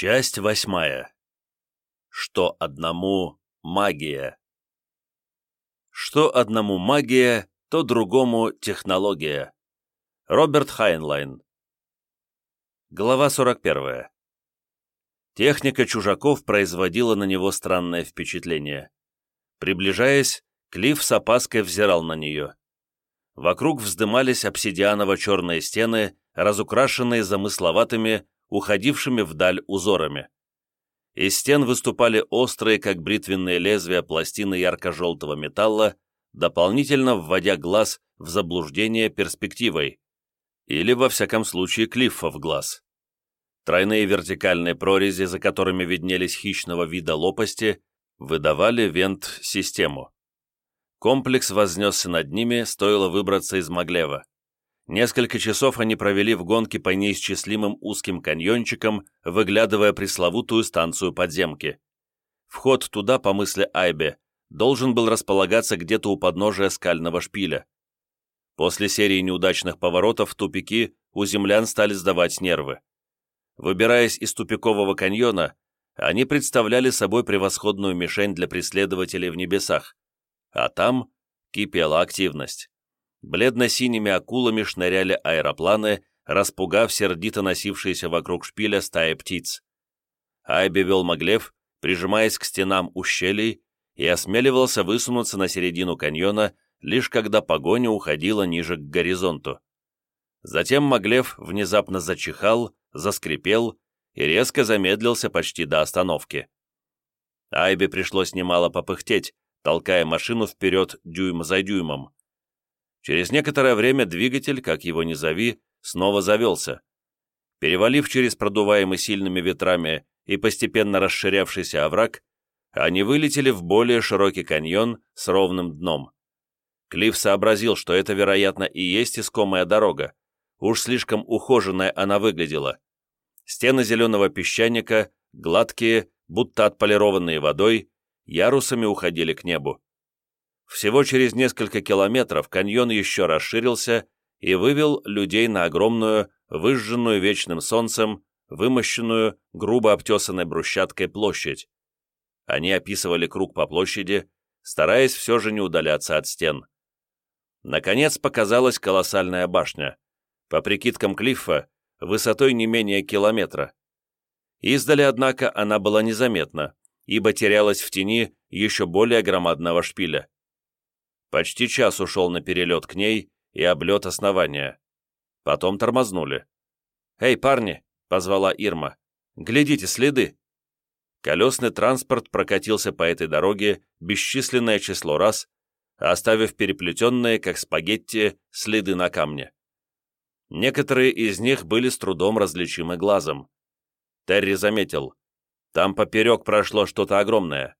Часть восьмая. Что одному магия. Что одному магия, то другому технология. Роберт Хайнлайн. Глава 41. Техника чужаков производила на него странное впечатление. Приближаясь, Клифф с опаской взирал на нее. Вокруг вздымались обсидианово-черные стены, разукрашенные замысловатыми, уходившими вдаль узорами. Из стен выступали острые, как бритвенные лезвия, пластины ярко-желтого металла, дополнительно вводя глаз в заблуждение перспективой, или, во всяком случае, клиффа в глаз. Тройные вертикальные прорези, за которыми виднелись хищного вида лопасти, выдавали вент-систему. Комплекс вознесся над ними, стоило выбраться из Маглева. Несколько часов они провели в гонке по неисчислимым узким каньончикам, выглядывая пресловутую станцию подземки. Вход туда, по мысли Айбе, должен был располагаться где-то у подножия скального шпиля. После серии неудачных поворотов в тупики у землян стали сдавать нервы. Выбираясь из тупикового каньона, они представляли собой превосходную мишень для преследователей в небесах, а там кипела активность. Бледно-синими акулами шныряли аэропланы, распугав сердито носившиеся вокруг шпиля стаи птиц. Айби вел Маглев, прижимаясь к стенам ущелий, и осмеливался высунуться на середину каньона, лишь когда погоня уходила ниже к горизонту. Затем Маглев внезапно зачихал, заскрипел и резко замедлился почти до остановки. Айбе пришлось немало попыхтеть, толкая машину вперед дюйм за дюймом. Через некоторое время двигатель, как его ни зови, снова завелся. Перевалив через продуваемый сильными ветрами и постепенно расширявшийся овраг, они вылетели в более широкий каньон с ровным дном. Клифф сообразил, что это, вероятно, и есть искомая дорога. Уж слишком ухоженная она выглядела. Стены зеленого песчаника, гладкие, будто отполированные водой, ярусами уходили к небу. Всего через несколько километров каньон еще расширился и вывел людей на огромную, выжженную вечным солнцем, вымощенную, грубо обтесанной брусчаткой площадь. Они описывали круг по площади, стараясь все же не удаляться от стен. Наконец показалась колоссальная башня, по прикидкам Клиффа, высотой не менее километра. Издали, однако, она была незаметна, ибо терялась в тени еще более громадного шпиля. Почти час ушел на перелет к ней и облет основания. Потом тормознули. «Эй, парни!» — позвала Ирма. «Глядите, следы!» Колесный транспорт прокатился по этой дороге бесчисленное число раз, оставив переплетенные, как спагетти, следы на камне. Некоторые из них были с трудом различимы глазом. Терри заметил. Там поперек прошло что-то огромное.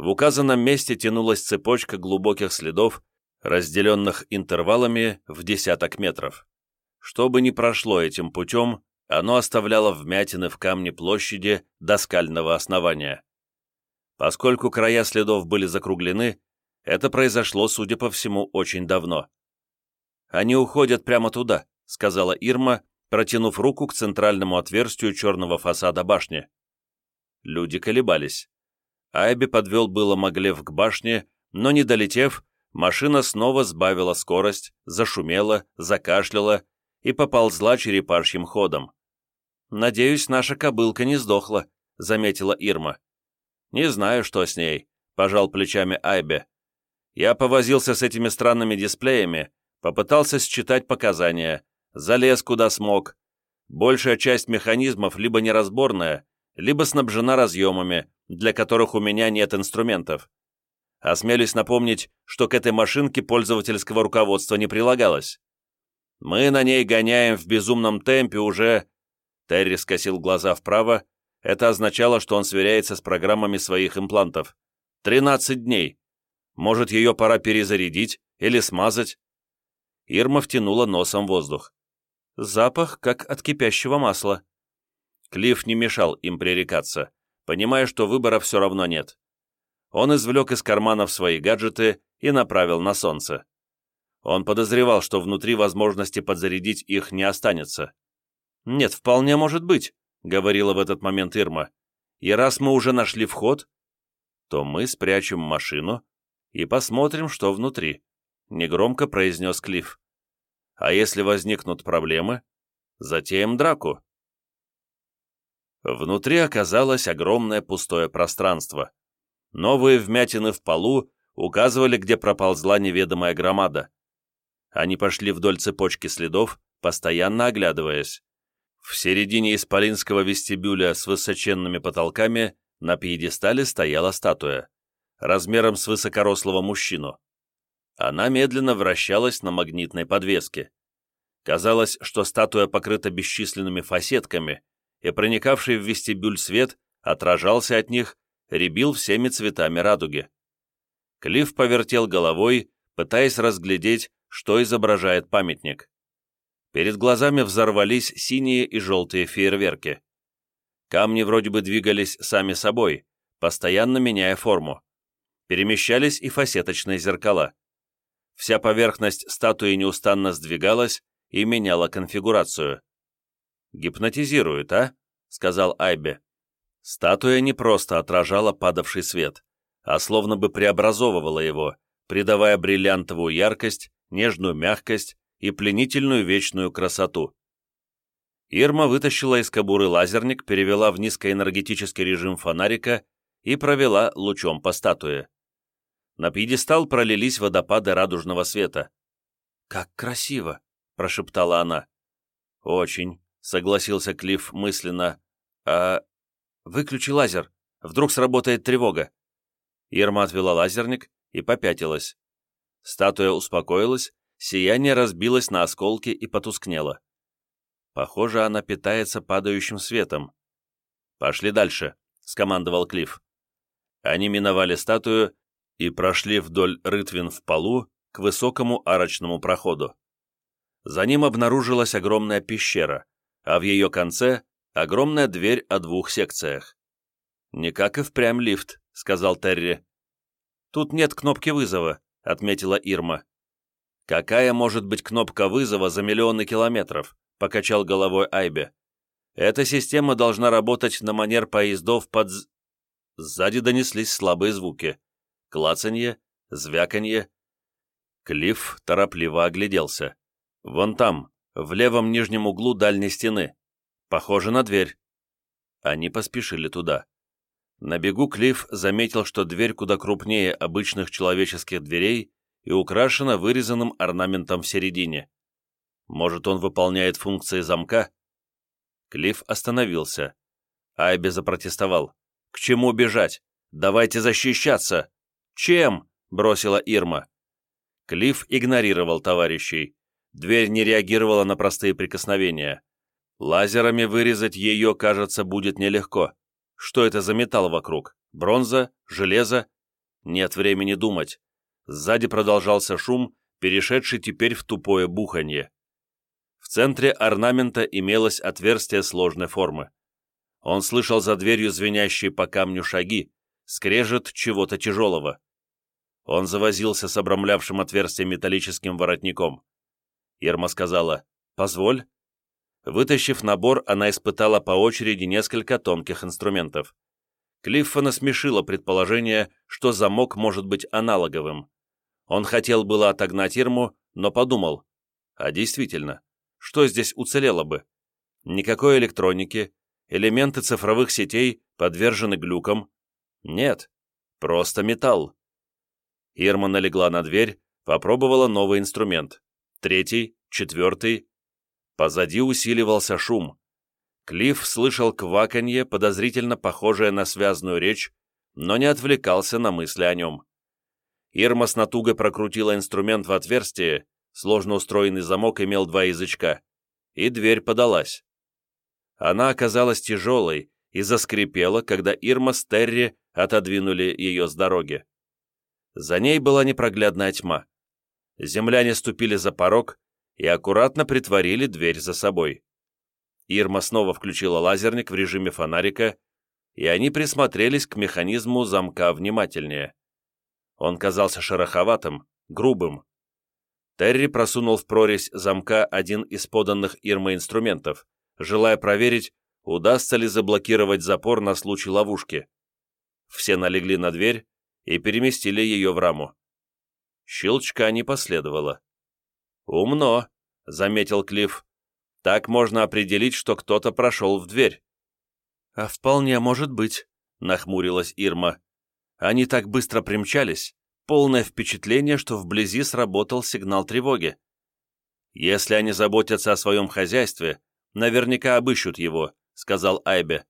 В указанном месте тянулась цепочка глубоких следов, разделенных интервалами в десяток метров. Что бы ни прошло этим путем, оно оставляло вмятины в камне площади до скального основания. Поскольку края следов были закруглены, это произошло, судя по всему, очень давно. «Они уходят прямо туда», — сказала Ирма, протянув руку к центральному отверстию черного фасада башни. Люди колебались. Айби подвел было Маглев к башне, но не долетев, машина снова сбавила скорость, зашумела, закашляла и поползла черепашьим ходом. «Надеюсь, наша кобылка не сдохла», — заметила Ирма. «Не знаю, что с ней», — пожал плечами Айбе. «Я повозился с этими странными дисплеями, попытался считать показания, залез куда смог. Большая часть механизмов либо неразборная, либо снабжена разъемами, для которых у меня нет инструментов. Осмелюсь напомнить, что к этой машинке пользовательского руководства не прилагалось. Мы на ней гоняем в безумном темпе уже... Терри скосил глаза вправо. Это означало, что он сверяется с программами своих имплантов. Тринадцать дней. Может, ее пора перезарядить или смазать? Ирма втянула носом воздух. Запах, как от кипящего масла. Клифф не мешал им пререкаться, понимая, что выбора все равно нет. Он извлек из карманов свои гаджеты и направил на солнце. Он подозревал, что внутри возможности подзарядить их не останется. «Нет, вполне может быть», — говорила в этот момент Ирма, — «и раз мы уже нашли вход, то мы спрячем машину и посмотрим, что внутри», — негромко произнес Клифф. «А если возникнут проблемы, затеем драку». Внутри оказалось огромное пустое пространство. Новые вмятины в полу указывали, где проползла неведомая громада. Они пошли вдоль цепочки следов, постоянно оглядываясь. В середине исполинского вестибюля с высоченными потолками на пьедестале стояла статуя, размером с высокорослого мужчину. Она медленно вращалась на магнитной подвеске. Казалось, что статуя покрыта бесчисленными фасетками, и проникавший в вестибюль свет отражался от них, рябил всеми цветами радуги. Клифф повертел головой, пытаясь разглядеть, что изображает памятник. Перед глазами взорвались синие и желтые фейерверки. Камни вроде бы двигались сами собой, постоянно меняя форму. Перемещались и фасеточные зеркала. Вся поверхность статуи неустанно сдвигалась и меняла конфигурацию. «Гипнотизирует, а?» — сказал Айбе. Статуя не просто отражала падавший свет, а словно бы преобразовывала его, придавая бриллиантовую яркость, нежную мягкость и пленительную вечную красоту. Ирма вытащила из кобуры лазерник, перевела в низкоэнергетический режим фонарика и провела лучом по статуе. На пьедестал пролились водопады радужного света. «Как красиво!» — прошептала она. «Очень», — согласился Клифф мысленно. «А выключи лазер, вдруг сработает тревога». Ирма отвела лазерник и попятилась. Статуя успокоилась, сияние разбилось на осколки и потускнело. Похоже, она питается падающим светом. «Пошли дальше», — скомандовал Клифф. Они миновали статую и прошли вдоль рытвин в полу к высокому арочному проходу. За ним обнаружилась огромная пещера, а в ее конце — огромная дверь о двух секциях. «Не как и впрямь лифт», — сказал Терри. «Тут нет кнопки вызова», — отметила Ирма. «Какая может быть кнопка вызова за миллионы километров?» — покачал головой Айбе. «Эта система должна работать на манер поездов под...» Сзади донеслись слабые звуки. Клацанье, звяканье. Клифф торопливо огляделся. «Вон там, в левом нижнем углу дальней стены. Похоже на дверь». Они поспешили туда. На бегу Клифф заметил, что дверь куда крупнее обычных человеческих дверей и украшена вырезанным орнаментом в середине. Может, он выполняет функции замка? Клифф остановился. Айби запротестовал. «К чему бежать? Давайте защищаться!» «Чем?» — бросила Ирма. Клифф игнорировал товарищей. Дверь не реагировала на простые прикосновения. Лазерами вырезать ее, кажется, будет нелегко. Что это за металл вокруг? Бронза? Железо? Нет времени думать. Сзади продолжался шум, перешедший теперь в тупое буханье. В центре орнамента имелось отверстие сложной формы. Он слышал за дверью звенящие по камню шаги, скрежет чего-то тяжелого. Он завозился с обрамлявшим отверстие металлическим воротником. Ерма сказала «Позволь». Вытащив набор, она испытала по очереди несколько тонких инструментов. Клиффа насмешило предположение, что замок может быть аналоговым. Он хотел было отогнать Ирму, но подумал, а действительно, что здесь уцелело бы? Никакой электроники, элементы цифровых сетей подвержены глюкам. Нет, просто металл. Ирма налегла на дверь, попробовала новый инструмент. Третий, четвертый. Позади усиливался шум. Клифф слышал кваканье, подозрительно похожее на связную речь, но не отвлекался на мысли о нем. Ирма с натугой прокрутила инструмент в отверстие, сложно устроенный замок имел два язычка, и дверь подалась. Она оказалась тяжелой и заскрипела, когда Ирма с Терри отодвинули ее с дороги. За ней была непроглядная тьма. Земляне ступили за порог и аккуратно притворили дверь за собой. Ирма снова включила лазерник в режиме фонарика, и они присмотрелись к механизму замка внимательнее. Он казался шероховатым, грубым, Терри просунул в прорезь замка один из поданных Ирмой инструментов, желая проверить, удастся ли заблокировать запор на случай ловушки. Все налегли на дверь и переместили ее в раму. Щелчка не последовало. «Умно», — заметил Клифф. «Так можно определить, что кто-то прошел в дверь». «А вполне может быть», — нахмурилась Ирма. «Они так быстро примчались, полное впечатление, что вблизи сработал сигнал тревоги. Если они заботятся о своем хозяйстве, наверняка обыщут его», — сказал Айбе.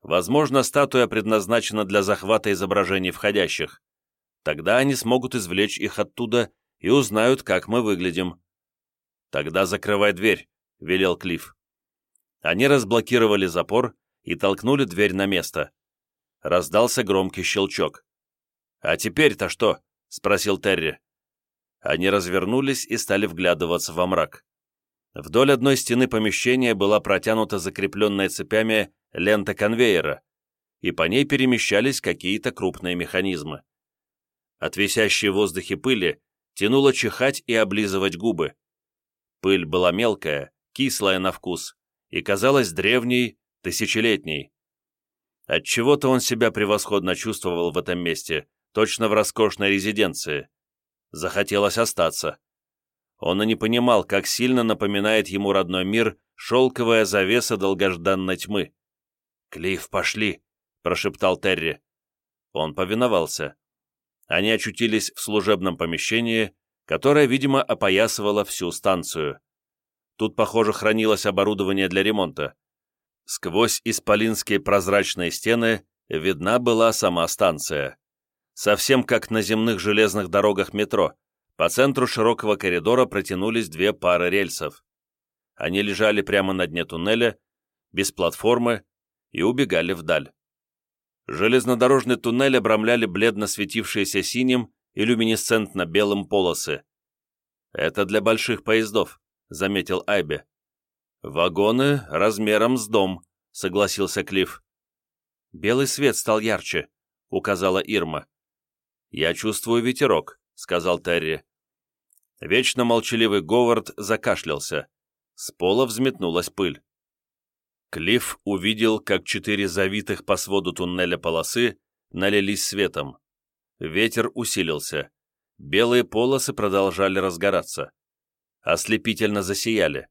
«Возможно, статуя предназначена для захвата изображений входящих. Тогда они смогут извлечь их оттуда и узнают, как мы выглядим». «Тогда закрывай дверь», — велел Клифф. Они разблокировали запор и толкнули дверь на место. Раздался громкий щелчок. «А теперь-то что?» — спросил Терри. Они развернулись и стали вглядываться во мрак. Вдоль одной стены помещения была протянута закрепленная цепями лента конвейера, и по ней перемещались какие-то крупные механизмы. От висящей в воздухе пыли тянуло чихать и облизывать губы. Пыль была мелкая, кислая на вкус и казалась древней, тысячелетней. Отчего-то он себя превосходно чувствовал в этом месте, точно в роскошной резиденции. Захотелось остаться. Он и не понимал, как сильно напоминает ему родной мир шелковая завеса долгожданной тьмы. «Клифф, пошли!» — прошептал Терри. Он повиновался они очутились в служебном помещении, которое, видимо, опоясывало всю станцию. Тут, похоже, хранилось оборудование для ремонта. Сквозь исполинские прозрачные стены видна была сама станция. Совсем как на земных железных дорогах метро, по центру широкого коридора протянулись две пары рельсов. Они лежали прямо на дне туннеля, без платформы, и убегали вдаль. Железнодорожный туннель обрамляли бледно светившиеся синим и люминесцентно-белым полосы. «Это для больших поездов», — заметил Айбе. «Вагоны размером с дом», — согласился Клифф. «Белый свет стал ярче», — указала Ирма. «Я чувствую ветерок», — сказал Терри. Вечно молчаливый Говард закашлялся. С пола взметнулась пыль. Клифф увидел, как четыре завитых по своду туннеля полосы налились светом. Ветер усилился. Белые полосы продолжали разгораться. Ослепительно засияли.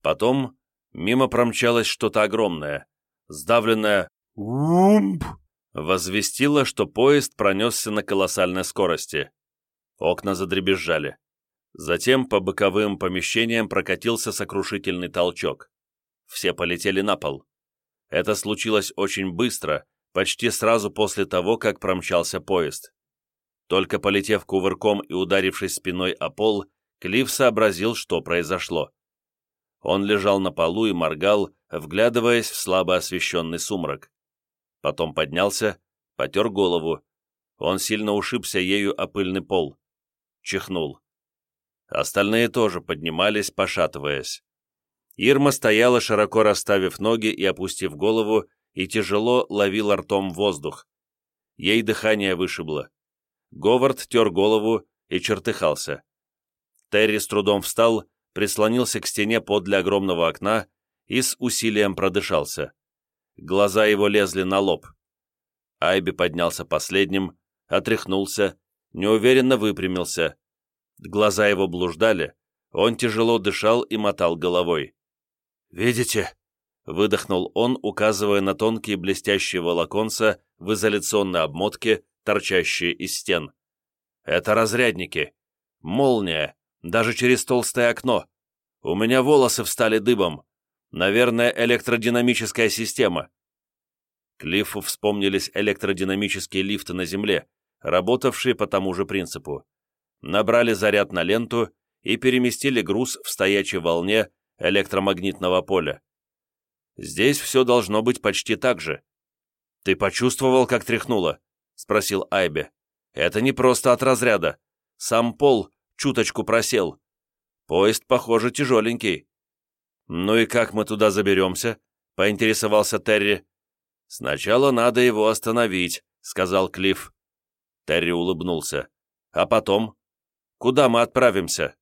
Потом мимо промчалось что-то огромное. Сдавленное «Умп!» возвестило, что поезд пронесся на колоссальной скорости. Окна задребезжали. Затем по боковым помещениям прокатился сокрушительный толчок все полетели на пол. Это случилось очень быстро, почти сразу после того, как промчался поезд. Только полетев кувырком и ударившись спиной о пол, Клифф сообразил, что произошло. Он лежал на полу и моргал, вглядываясь в слабо освещенный сумрак. Потом поднялся, потер голову. Он сильно ушибся ею о пыльный пол. Чихнул. Остальные тоже поднимались, пошатываясь. Ирма стояла, широко расставив ноги и опустив голову, и тяжело ловила ртом воздух. Ей дыхание вышибло. Говард тер голову и чертыхался. Терри с трудом встал, прислонился к стене подле огромного окна и с усилием продышался. Глаза его лезли на лоб. Айби поднялся последним, отряхнулся, неуверенно выпрямился. Глаза его блуждали, он тяжело дышал и мотал головой. «Видите?» — выдохнул он, указывая на тонкие блестящие волоконца в изоляционной обмотке, торчащие из стен. «Это разрядники. Молния. Даже через толстое окно. У меня волосы встали дыбом. Наверное, электродинамическая система». Клиффу вспомнились электродинамические лифты на Земле, работавшие по тому же принципу. Набрали заряд на ленту и переместили груз в стоячей волне электромагнитного поля. Здесь все должно быть почти так же. «Ты почувствовал, как тряхнуло?» — спросил Айбе. «Это не просто от разряда. Сам пол чуточку просел. Поезд, похоже, тяжеленький». «Ну и как мы туда заберемся?» — поинтересовался Терри. «Сначала надо его остановить», — сказал Клифф. Терри улыбнулся. «А потом? Куда мы отправимся?»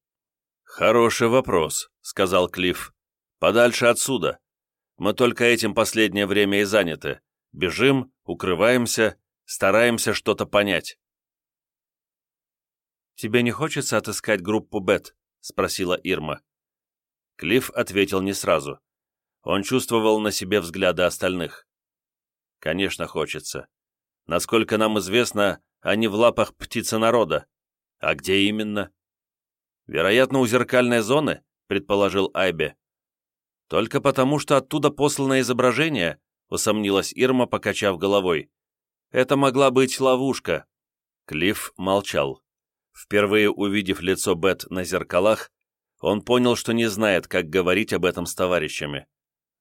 «Хороший вопрос», — сказал Клифф. «Подальше отсюда. Мы только этим последнее время и заняты. Бежим, укрываемся, стараемся что-то понять». «Тебе не хочется отыскать группу Бет?» — спросила Ирма. Клифф ответил не сразу. Он чувствовал на себе взгляды остальных. «Конечно, хочется. Насколько нам известно, они в лапах птицы народа. А где именно?» «Вероятно, у зеркальной зоны», — предположил Айбе. «Только потому, что оттуда послано изображение», — усомнилась Ирма, покачав головой. «Это могла быть ловушка». Клифф молчал. Впервые увидев лицо Бет на зеркалах, он понял, что не знает, как говорить об этом с товарищами.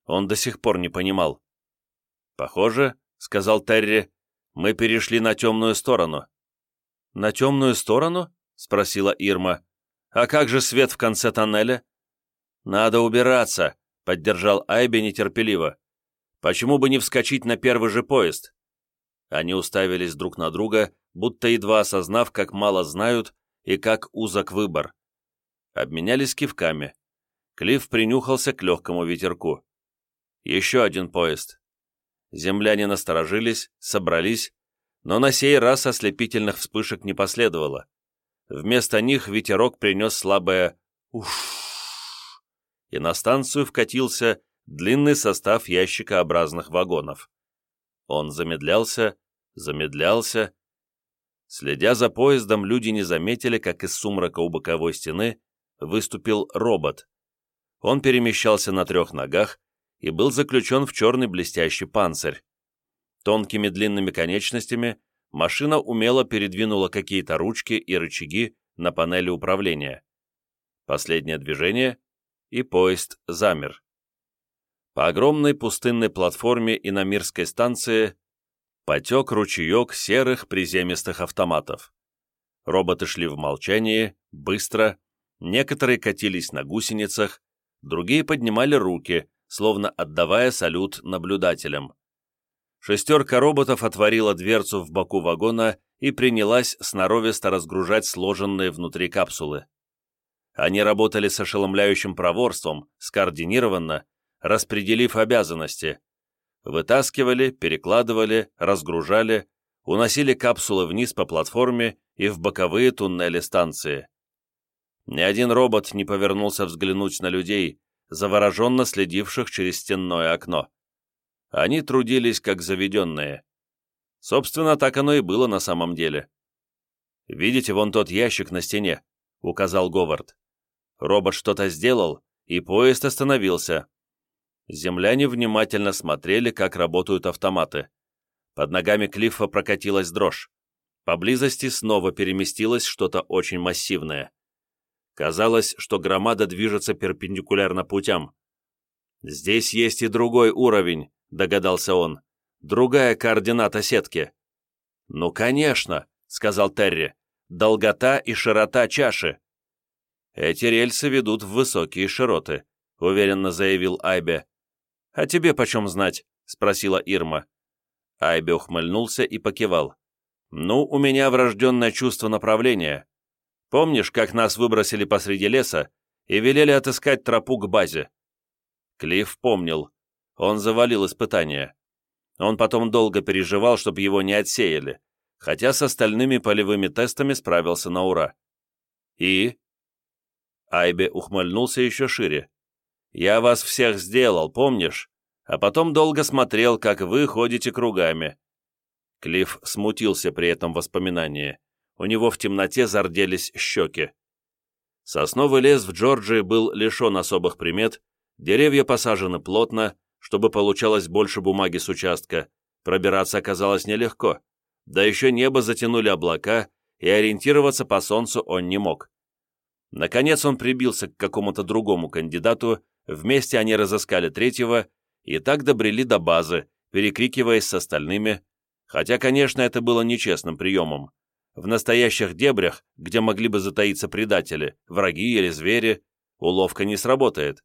Он до сих пор не понимал. «Похоже», — сказал Терри, — «мы перешли на темную сторону». «На темную сторону?» — спросила Ирма. «А как же свет в конце тоннеля?» «Надо убираться», — поддержал Айби нетерпеливо. «Почему бы не вскочить на первый же поезд?» Они уставились друг на друга, будто едва осознав, как мало знают и как узок выбор. Обменялись кивками. Клифф принюхался к легкому ветерку. Еще один поезд. Земляне насторожились, собрались, но на сей раз ослепительных вспышек не последовало. Вместо них ветерок принес слабое «уф», и на станцию вкатился длинный состав ящикообразных вагонов. Он замедлялся, замедлялся. Следя за поездом, люди не заметили, как из сумрака у боковой стены выступил робот. Он перемещался на трех ногах и был заключен в черный блестящий панцирь. Тонкими длинными конечностями машина умело передвинула какие-то ручки и рычаги на панели управления. Последнее движение, и поезд замер. По огромной пустынной платформе и на Мирской станции потек ручеек серых приземистых автоматов. Роботы шли в молчании, быстро, некоторые катились на гусеницах, другие поднимали руки, словно отдавая салют наблюдателям. Шестерка роботов отворила дверцу в боку вагона и принялась сноровисто разгружать сложенные внутри капсулы. Они работали с ошеломляющим проворством, скоординированно, распределив обязанности. Вытаскивали, перекладывали, разгружали, уносили капсулы вниз по платформе и в боковые туннели станции. Ни один робот не повернулся взглянуть на людей, завороженно следивших через стенное окно. Они трудились как заведенные. Собственно, так оно и было на самом деле. «Видите, вон тот ящик на стене», — указал Говард. Робот что-то сделал, и поезд остановился. Земляне внимательно смотрели, как работают автоматы. Под ногами Клиффа прокатилась дрожь. Поблизости снова переместилось что-то очень массивное. Казалось, что громада движется перпендикулярно путям. «Здесь есть и другой уровень», — догадался он. «Другая координата сетки». «Ну, конечно», — сказал Терри. «Долгота и широта чаши». «Эти рельсы ведут в высокие широты», — уверенно заявил Айбе. «А тебе почем знать?» — спросила Ирма. Айбе ухмыльнулся и покивал. «Ну, у меня врожденное чувство направления. Помнишь, как нас выбросили посреди леса и велели отыскать тропу к базе?» Клифф помнил. Он завалил испытание. Он потом долго переживал, чтобы его не отсеяли, хотя с остальными полевыми тестами справился на ура. «И?» Айбе ухмыльнулся еще шире. Я вас всех сделал, помнишь? А потом долго смотрел, как вы ходите кругами». Клифф смутился при этом воспоминании. У него в темноте зарделись щеки. Сосновый лес в Джорджии был лишен особых примет, деревья посажены плотно, чтобы получалось больше бумаги с участка, пробираться оказалось нелегко, да еще небо затянули облака, и ориентироваться по солнцу он не мог. Наконец он прибился к какому-то другому кандидату, Вместе они разыскали третьего и так добрели до базы, перекрикиваясь с остальными, хотя, конечно, это было нечестным приемом. В настоящих дебрях, где могли бы затаиться предатели, враги или звери, уловка не сработает.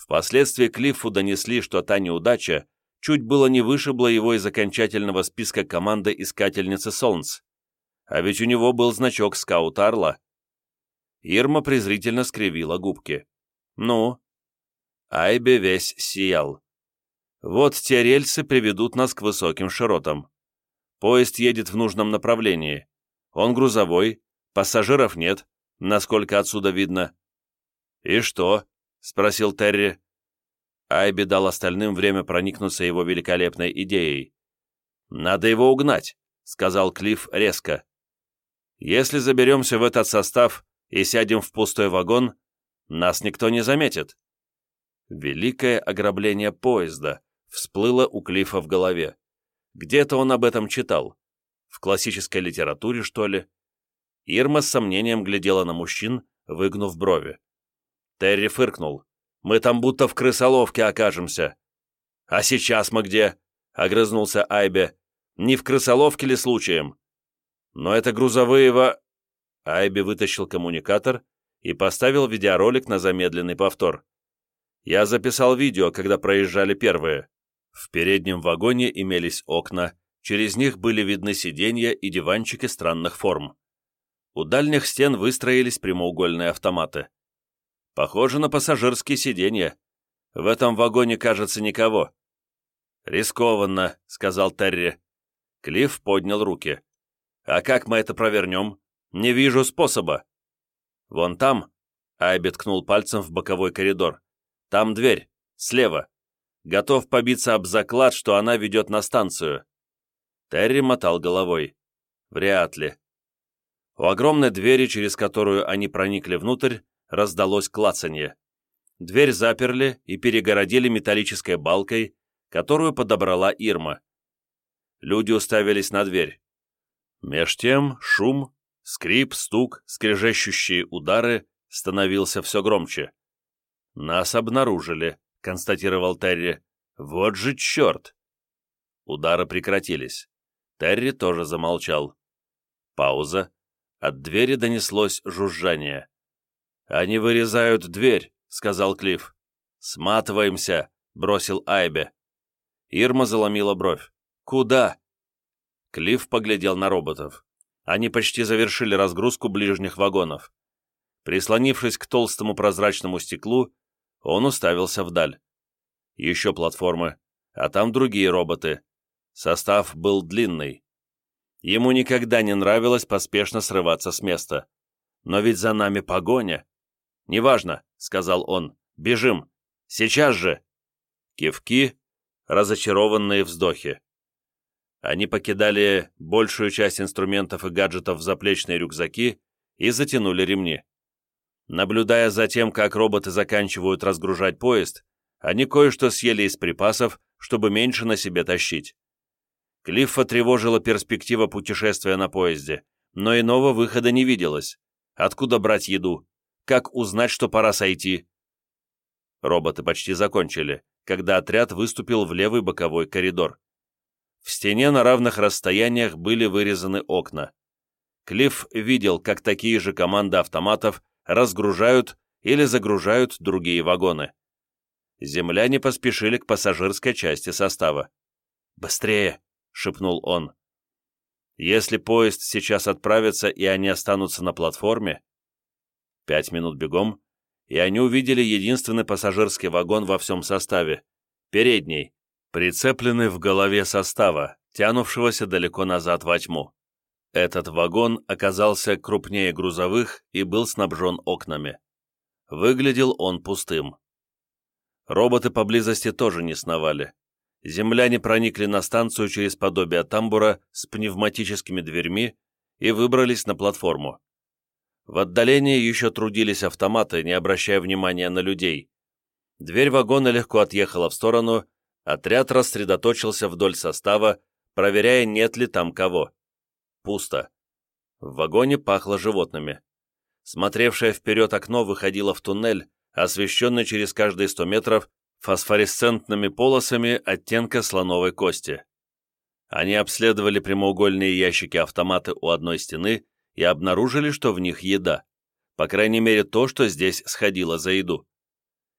Впоследствии Клиффу донесли, что та неудача чуть было не вышибла его из окончательного списка команды «Искательницы Солнц». А ведь у него был значок скаута Орла. Ирма презрительно скривила губки. «Ну?» Айбе весь сиял. Вот те рельсы приведут нас к высоким широтам. Поезд едет в нужном направлении. Он грузовой, пассажиров нет, насколько отсюда видно. «И что?» — спросил Терри. Айби дал остальным время проникнуться его великолепной идеей. «Надо его угнать», — сказал Клифф резко. «Если заберемся в этот состав и сядем в пустой вагон, нас никто не заметит». Великое ограбление поезда всплыло у Клиффа в голове. Где-то он об этом читал. В классической литературе, что ли? Ирма с сомнением глядела на мужчин, выгнув брови. Терри фыркнул. «Мы там будто в крысоловке окажемся». «А сейчас мы где?» — огрызнулся Айбе. «Не в крысоловке ли случаем?» «Но это грузовые во...» Айбе вытащил коммуникатор и поставил видеоролик на замедленный повтор. «Я записал видео, когда проезжали первые. В переднем вагоне имелись окна, через них были видны сиденья и диванчики странных форм. У дальних стен выстроились прямоугольные автоматы. Похоже на пассажирские сиденья. В этом вагоне, кажется, никого. «Рискованно», — сказал Терри. Клифф поднял руки. «А как мы это провернем? Не вижу способа». «Вон там», — Айби ткнул пальцем в боковой коридор. «Там дверь, слева. Готов побиться об заклад, что она ведет на станцию». Терри мотал головой. «Вряд ли». У огромной двери, через которую они проникли внутрь, раздалось клацанье. Дверь заперли и перегородили металлической балкой, которую подобрала Ирма. Люди уставились на дверь. Меж тем шум, скрип, стук, скрежещущие удары становился все громче. «Нас обнаружили», — констатировал Терри. «Вот же черт!» Удары прекратились. Терри тоже замолчал. Пауза. От двери донеслось жужжание. «Они вырезают дверь», — сказал Клифф. «Сматываемся», — бросил Айбе. Ирма заломила бровь. «Куда?» Клифф поглядел на роботов. Они почти завершили разгрузку ближних вагонов. Прислонившись к толстому прозрачному стеклу, он уставился вдаль. Еще платформы, а там другие роботы. Состав был длинный. Ему никогда не нравилось поспешно срываться с места. Но ведь за нами погоня. «Неважно», — сказал он. «Бежим! Сейчас же!» Кивки, разочарованные вздохи. Они покидали большую часть инструментов и гаджетов в заплечные рюкзаки и затянули ремни. Наблюдая за тем, как роботы заканчивают разгружать поезд, они кое-что съели из припасов, чтобы меньше на себе тащить. Клиффа тревожила перспектива путешествия на поезде, но иного выхода не виделось. Откуда брать еду? Как узнать, что пора сойти? Роботы почти закончили, когда отряд выступил в левый боковой коридор. В стене на равных расстояниях были вырезаны окна. Клифф видел, как такие же команды автоматов разгружают или загружают другие вагоны. Земляне поспешили к пассажирской части состава. «Быстрее!» — шепнул он. «Если поезд сейчас отправится и они останутся на платформе, Пять минут бегом, и они увидели единственный пассажирский вагон во всем составе, передний, прицепленный в голове состава, тянувшегося далеко назад во тьму. Этот вагон оказался крупнее грузовых и был снабжен окнами. Выглядел он пустым. Роботы поблизости тоже не сновали. Земляне проникли на станцию через подобие тамбура с пневматическими дверьми и выбрались на платформу. В отдалении еще трудились автоматы, не обращая внимания на людей. Дверь вагона легко отъехала в сторону, отряд рассредоточился вдоль состава, проверяя, нет ли там кого. Пусто. В вагоне пахло животными. Смотревшее вперед окно выходило в туннель, освещенный через каждые сто метров фосфоресцентными полосами оттенка слоновой кости. Они обследовали прямоугольные ящики автоматы у одной стены и обнаружили, что в них еда. По крайней мере, то, что здесь сходило за еду.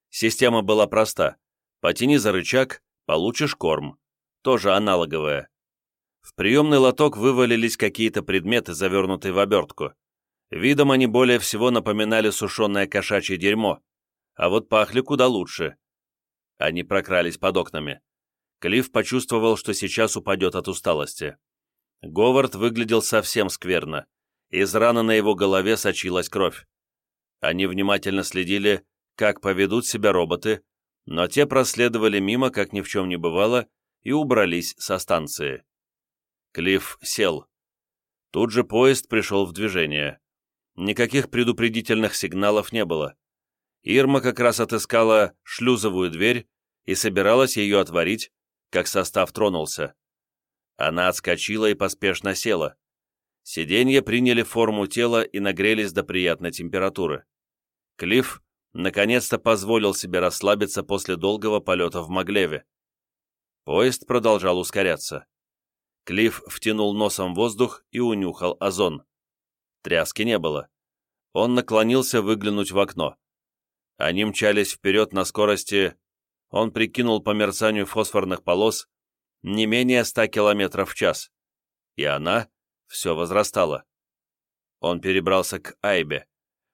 Система была проста. Потяни за рычаг, получишь корм. Тоже аналоговая. В приемный лоток вывалились какие-то предметы, завернутые в обертку. Видом они более всего напоминали сушеное кошачье дерьмо, а вот пахли куда лучше. Они прокрались под окнами. Клифф почувствовал, что сейчас упадет от усталости. Говард выглядел совсем скверно. Из раны на его голове сочилась кровь. Они внимательно следили, как поведут себя роботы, но те проследовали мимо, как ни в чем не бывало, и убрались со станции. Клифф сел. Тут же поезд пришел в движение. Никаких предупредительных сигналов не было. Ирма как раз отыскала шлюзовую дверь и собиралась ее отворить, как состав тронулся. Она отскочила и поспешно села. Сиденья приняли форму тела и нагрелись до приятной температуры. Клифф наконец-то позволил себе расслабиться после долгого полета в Маглеве. Поезд продолжал ускоряться. Клифф втянул носом воздух и унюхал озон. Тряски не было. Он наклонился выглянуть в окно. Они мчались вперед на скорости он прикинул по мерцанию фосфорных полос не менее ста километров в час. И она все возрастала. Он перебрался к Айбе.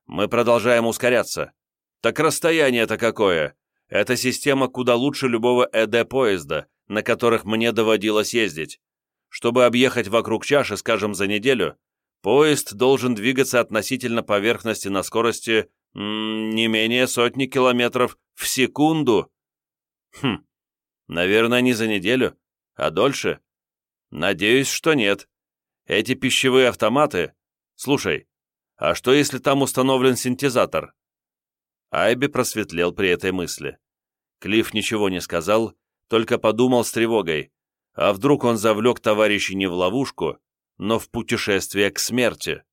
«Мы продолжаем ускоряться. Так расстояние-то какое? Эта система куда лучше любого ЭД-поезда, на которых мне доводилось ездить. Чтобы объехать вокруг чаши, скажем, за неделю, поезд должен двигаться относительно поверхности на скорости не менее сотни километров в секунду. Хм, наверное, не за неделю, а дольше. Надеюсь, что нет. Эти пищевые автоматы... Слушай, а что если там установлен синтезатор? Айби просветлел при этой мысли. Клифф ничего не сказал, только подумал с тревогой. А вдруг он завлек товарищей не в ловушку, но в путешествие к смерти?